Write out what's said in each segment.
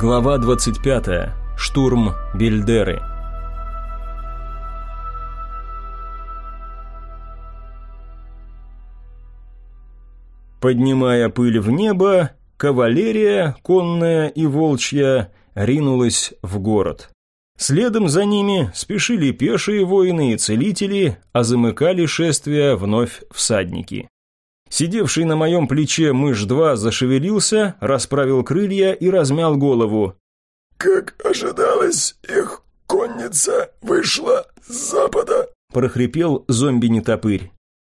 Глава 25. Штурм Бельдеры. Поднимая пыль в небо, кавалерия, конная и волчья, ринулась в город. Следом за ними спешили пешие воины и целители, а замыкали шествие вновь всадники. Сидевший на моем плече мышь-2 зашевелился, расправил крылья и размял голову. «Как ожидалось, их конница вышла с запада», – прохрипел зомби-нетопырь.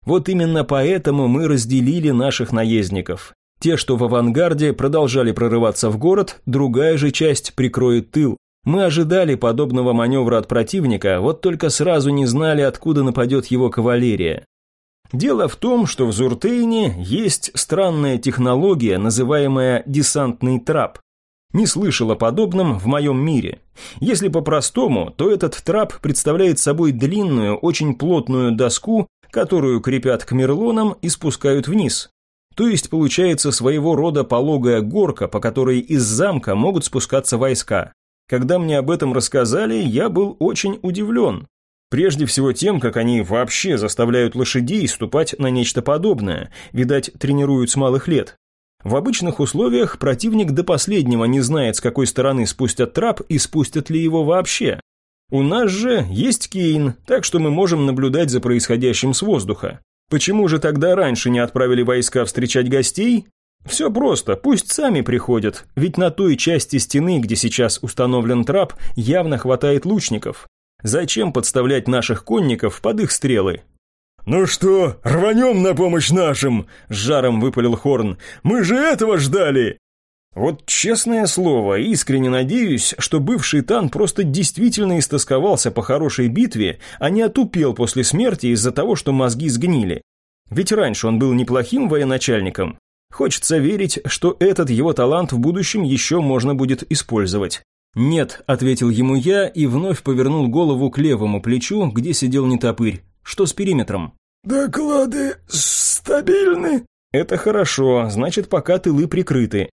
Вот именно поэтому мы разделили наших наездников. Те, что в авангарде, продолжали прорываться в город, другая же часть прикроет тыл. Мы ожидали подобного маневра от противника, вот только сразу не знали, откуда нападет его кавалерия. Дело в том, что в Зуртейне есть странная технология, называемая десантный трап. Не слышал о подобном в моем мире. Если по-простому, то этот трап представляет собой длинную, очень плотную доску, которую крепят к мерлонам и спускают вниз. То есть получается своего рода пологая горка, по которой из замка могут спускаться войска. Когда мне об этом рассказали, я был очень удивлен. Прежде всего тем, как они вообще заставляют лошадей ступать на нечто подобное, видать, тренируют с малых лет. В обычных условиях противник до последнего не знает, с какой стороны спустят трап и спустят ли его вообще. У нас же есть Кейн, так что мы можем наблюдать за происходящим с воздуха. Почему же тогда раньше не отправили войска встречать гостей? Все просто, пусть сами приходят, ведь на той части стены, где сейчас установлен трап, явно хватает лучников. Зачем подставлять наших конников под их стрелы? «Ну что, рванем на помощь нашим!» – с жаром выпалил Хорн. «Мы же этого ждали!» Вот честное слово, искренне надеюсь, что бывший Тан просто действительно истосковался по хорошей битве, а не отупел после смерти из-за того, что мозги сгнили. Ведь раньше он был неплохим военачальником. Хочется верить, что этот его талант в будущем еще можно будет использовать. «Нет», — ответил ему я и вновь повернул голову к левому плечу, где сидел нетопырь. «Что с периметром?» «Доклады стабильны». «Это хорошо, значит, пока тылы прикрыты.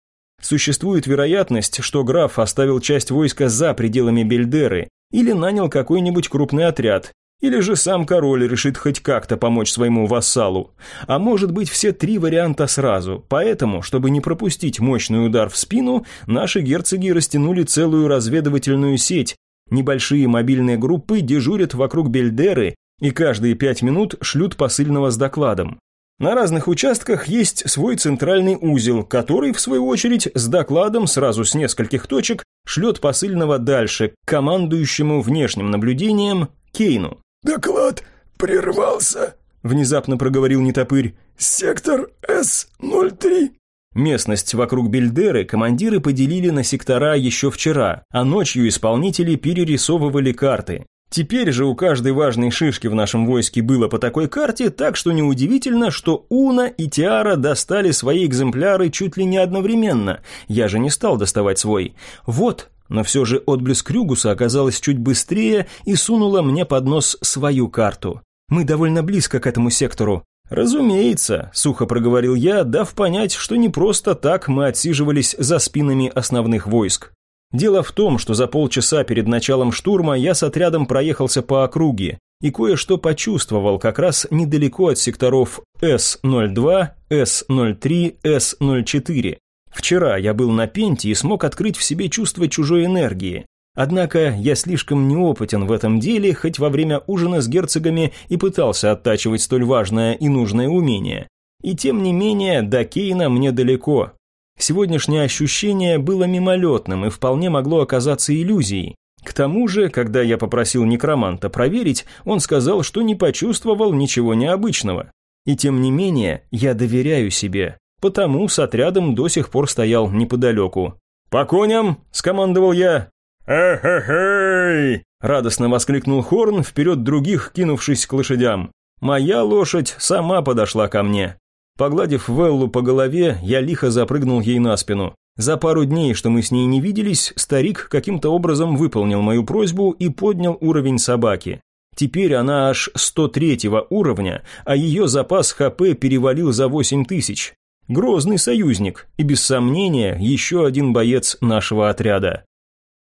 Существует вероятность, что граф оставил часть войска за пределами Бельдеры или нанял какой-нибудь крупный отряд, или же сам король решит хоть как-то помочь своему вассалу. А может быть все три варианта сразу. Поэтому, чтобы не пропустить мощный удар в спину, наши герцоги растянули целую разведывательную сеть. Небольшие мобильные группы дежурят вокруг Бельдеры и каждые пять минут шлют посыльного с докладом. На разных участках есть свой центральный узел, который, в свою очередь, с докладом сразу с нескольких точек шлет посыльного дальше, к командующему внешним наблюдением Кейну. «Доклад прервался», — внезапно проговорил нетопырь. «Сектор С-03». Местность вокруг Бельдеры командиры поделили на сектора еще вчера, а ночью исполнители перерисовывали карты. Теперь же у каждой важной шишки в нашем войске было по такой карте, так что неудивительно, что Уна и Тиара достали свои экземпляры чуть ли не одновременно. Я же не стал доставать свой. Вот, но все же отблеск Крюгуса оказалась чуть быстрее и сунула мне под нос свою карту. Мы довольно близко к этому сектору. «Разумеется», – сухо проговорил я, дав понять, что не просто так мы отсиживались за спинами основных войск. Дело в том, что за полчаса перед началом штурма я с отрядом проехался по округе и кое-что почувствовал как раз недалеко от секторов С-02, С-03, С-04. Вчера я был на пенте и смог открыть в себе чувство чужой энергии. Однако я слишком неопытен в этом деле, хоть во время ужина с герцогами и пытался оттачивать столь важное и нужное умение. И тем не менее, до Кейна мне далеко. Сегодняшнее ощущение было мимолетным и вполне могло оказаться иллюзией. К тому же, когда я попросил некроманта проверить, он сказал, что не почувствовал ничего необычного. И тем не менее, я доверяю себе потому с отрядом до сих пор стоял неподалеку. «По коням!» – скомандовал я. «Эхе-хей!» – радостно воскликнул Хорн, вперед других кинувшись к лошадям. Моя лошадь сама подошла ко мне. Погладив Веллу по голове, я лихо запрыгнул ей на спину. За пару дней, что мы с ней не виделись, старик каким-то образом выполнил мою просьбу и поднял уровень собаки. Теперь она аж 103 уровня, а ее запас ХП перевалил за 8 тысяч. Грозный союзник и, без сомнения, еще один боец нашего отряда.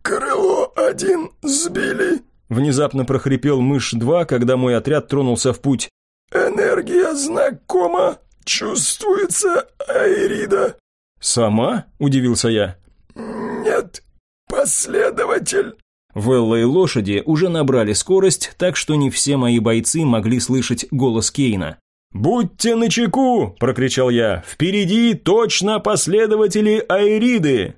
«Крыло один сбили», – внезапно прохрипел мышь-2, когда мой отряд тронулся в путь. «Энергия знакома, чувствуется Айрида». «Сама?» – удивился я. «Нет, последователь». Велла и лошади уже набрали скорость, так что не все мои бойцы могли слышать голос Кейна. «Будьте начеку!» – прокричал я. «Впереди точно последователи Айриды!»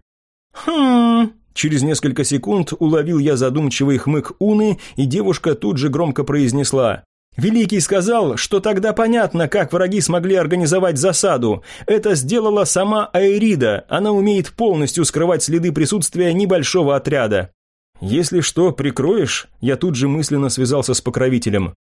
«Хм...» Через несколько секунд уловил я задумчивый хмык Уны, и девушка тут же громко произнесла. «Великий сказал, что тогда понятно, как враги смогли организовать засаду. Это сделала сама Айрида, она умеет полностью скрывать следы присутствия небольшого отряда». «Если что, прикроешь?» Я тут же мысленно связался с покровителем.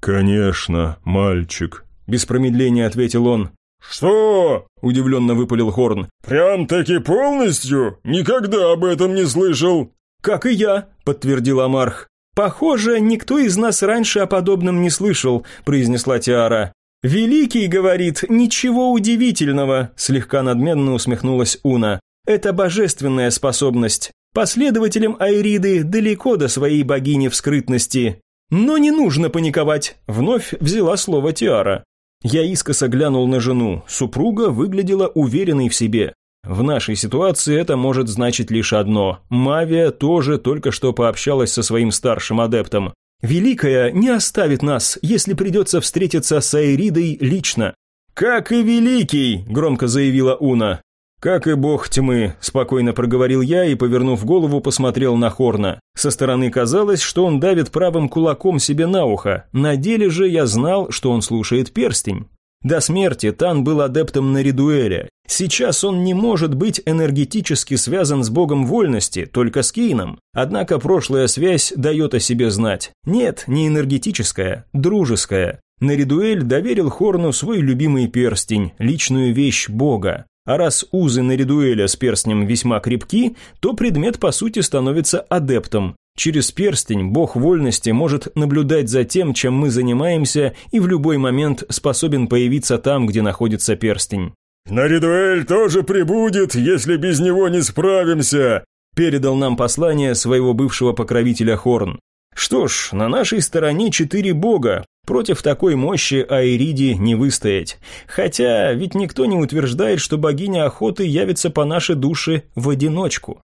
«Конечно, мальчик», без промедления ответил он. «Что?» – удивленно выпалил Хорн. «Прям-таки полностью? Никогда об этом не слышал!» «Как и я», – подтвердил Амарх. «Похоже, никто из нас раньше о подобном не слышал», – произнесла Тиара. «Великий, — говорит, — ничего удивительного», – слегка надменно усмехнулась Уна. «Это божественная способность. Последователям Айриды далеко до своей богини в скрытности. Но не нужно паниковать», – вновь взяла слово Тиара. Я искоса глянул на жену. Супруга выглядела уверенной в себе. В нашей ситуации это может значить лишь одно. Мавия тоже только что пообщалась со своим старшим адептом. «Великая не оставит нас, если придется встретиться с Айридой лично». «Как и Великий», – громко заявила Уна. «Как и бог тьмы», – спокойно проговорил я и, повернув голову, посмотрел на Хорна. Со стороны казалось, что он давит правым кулаком себе на ухо. На деле же я знал, что он слушает перстень. До смерти Тан был адептом на Ридуэля. Сейчас он не может быть энергетически связан с богом вольности, только с Кейном. Однако прошлая связь дает о себе знать. Нет, не энергетическая, дружеская. Наридуэль доверил Хорну свой любимый перстень, личную вещь бога. А раз узы на редуэля с перстнем весьма крепки, то предмет по сути становится адептом. Через перстень бог вольности может наблюдать за тем, чем мы занимаемся, и в любой момент способен появиться там, где находится перстень. «Наридуэль тоже прибудет, если без него не справимся», передал нам послание своего бывшего покровителя Хорн. Что ж, на нашей стороне четыре бога, Против такой мощи Айриди не выстоять. Хотя ведь никто не утверждает, что богиня охоты явится по нашей душе в одиночку.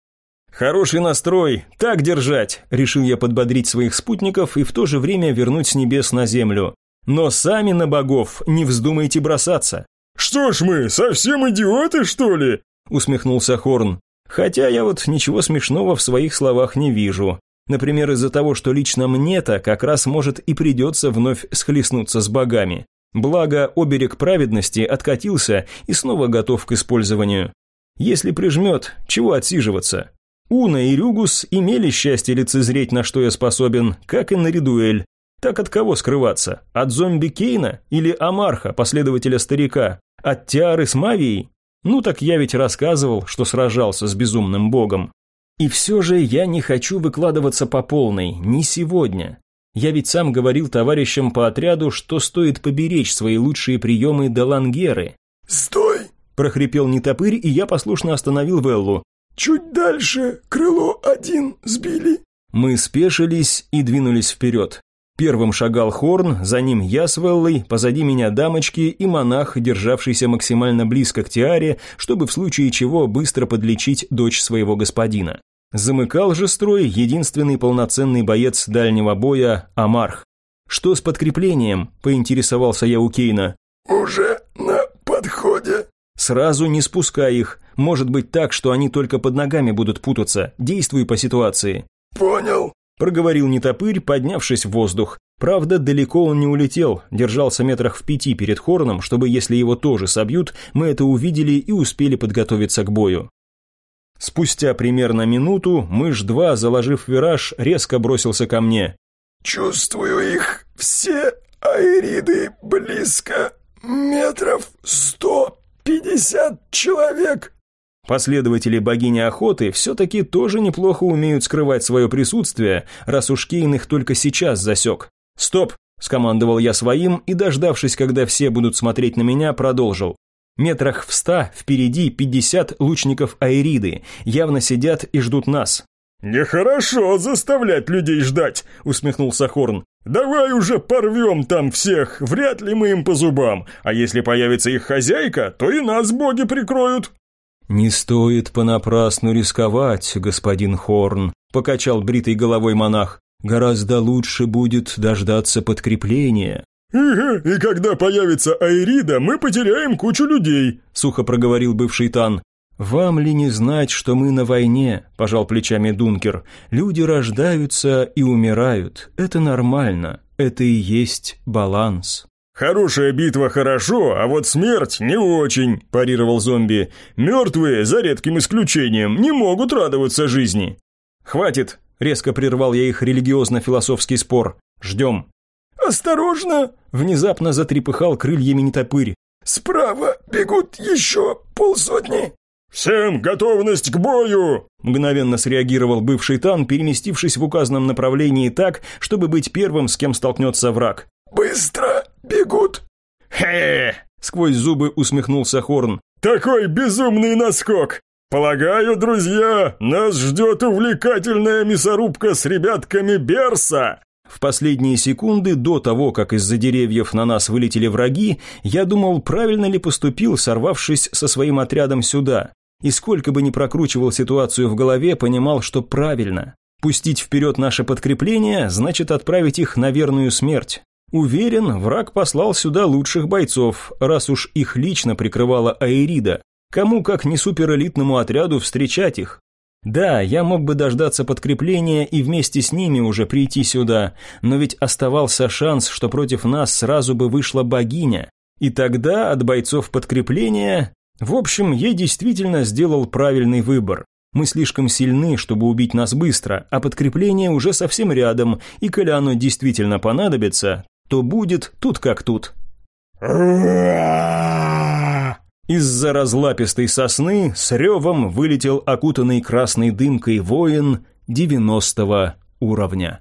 «Хороший настрой, так держать!» – решил я подбодрить своих спутников и в то же время вернуть с небес на землю. «Но сами на богов не вздумайте бросаться!» «Что ж мы, совсем идиоты, что ли?» – усмехнулся Хорн. «Хотя я вот ничего смешного в своих словах не вижу. Например, из-за того, что лично мне-то как раз может и придется вновь схлестнуться с богами. Благо, оберег праведности откатился и снова готов к использованию. Если прижмет, чего отсиживаться? Уна и Рюгус имели счастье лицезреть, на что я способен, как и на Ридуэль. Так от кого скрываться? От зомби Кейна или Амарха, последователя старика? От Тиары с Мавией? Ну так я ведь рассказывал, что сражался с безумным богом. И все же я не хочу выкладываться по полной, не сегодня. Я ведь сам говорил товарищам по отряду, что стоит поберечь свои лучшие приемы до лангеры. «Стой!» – прохрипел нетопырь, и я послушно остановил Веллу. «Чуть дальше, крыло один сбили». Мы спешились и двинулись вперед. Первым шагал Хорн, за ним я с Веллой, позади меня дамочки и монах, державшийся максимально близко к Тиаре, чтобы в случае чего быстро подлечить дочь своего господина. Замыкал же строй единственный полноценный боец дальнего боя Амарх. «Что с подкреплением?» – поинтересовался я у Кейна. «Уже на подходе». «Сразу не спускай их. Может быть так, что они только под ногами будут путаться. Действуй по ситуации». «Понял», – проговорил нетопырь, поднявшись в воздух. Правда, далеко он не улетел, держался метрах в пяти перед Хорном, чтобы, если его тоже собьют, мы это увидели и успели подготовиться к бою. Спустя примерно минуту мышь-2, заложив вираж, резко бросился ко мне. «Чувствую их все айриды близко, метров сто пятьдесят человек». Последователи богини охоты все-таки тоже неплохо умеют скрывать свое присутствие, раз уж Кейн их только сейчас засек. «Стоп!» – скомандовал я своим и, дождавшись, когда все будут смотреть на меня, продолжил. Метрах в ста впереди пятьдесят лучников Айриды, явно сидят и ждут нас. «Нехорошо заставлять людей ждать», — усмехнулся Хорн. «Давай уже порвем там всех, вряд ли мы им по зубам, а если появится их хозяйка, то и нас боги прикроют». «Не стоит понапрасну рисковать, господин Хорн», — покачал бритой головой монах. «Гораздо лучше будет дождаться подкрепления». И когда появится Айрида, мы потеряем кучу людей», — сухо проговорил бывший Тан. «Вам ли не знать, что мы на войне?» – пожал плечами Дункер. «Люди рождаются и умирают. Это нормально. Это и есть баланс». «Хорошая битва хорошо, а вот смерть не очень», – парировал зомби. «Мертвые, за редким исключением, не могут радоваться жизни». «Хватит!» – резко прервал я их религиозно-философский спор. «Ждем». «Осторожно!» – внезапно затрепыхал крыльями нетопырь. «Справа бегут еще полсотни!» «Всем готовность к бою!» Мгновенно среагировал бывший тан, переместившись в указанном направлении так, чтобы быть первым, с кем столкнется враг. «Быстро бегут!» «Хе!» — сквозь зубы усмехнулся Хорн. «Такой безумный наскок! Полагаю, друзья, нас ждет увлекательная мясорубка с ребятками Берса!» В последние секунды до того, как из-за деревьев на нас вылетели враги, я думал, правильно ли поступил, сорвавшись со своим отрядом сюда. И сколько бы ни прокручивал ситуацию в голове, понимал, что правильно. Пустить вперед наше подкрепление значит отправить их на верную смерть. Уверен, враг послал сюда лучших бойцов, раз уж их лично прикрывала Аэрида. Кому, как не суперэлитному отряду, встречать их? Да, я мог бы дождаться подкрепления и вместе с ними уже прийти сюда, но ведь оставался шанс, что против нас сразу бы вышла богиня. И тогда от бойцов подкрепления в общем, я действительно сделал правильный выбор. Мы слишком сильны, чтобы убить нас быстро, а подкрепление уже совсем рядом, и коли оно действительно понадобится, то будет тут как тут. Из-за разлапистой сосны с ревом вылетел окутанный красной дымкой воин девяностого уровня.